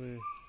Yeah.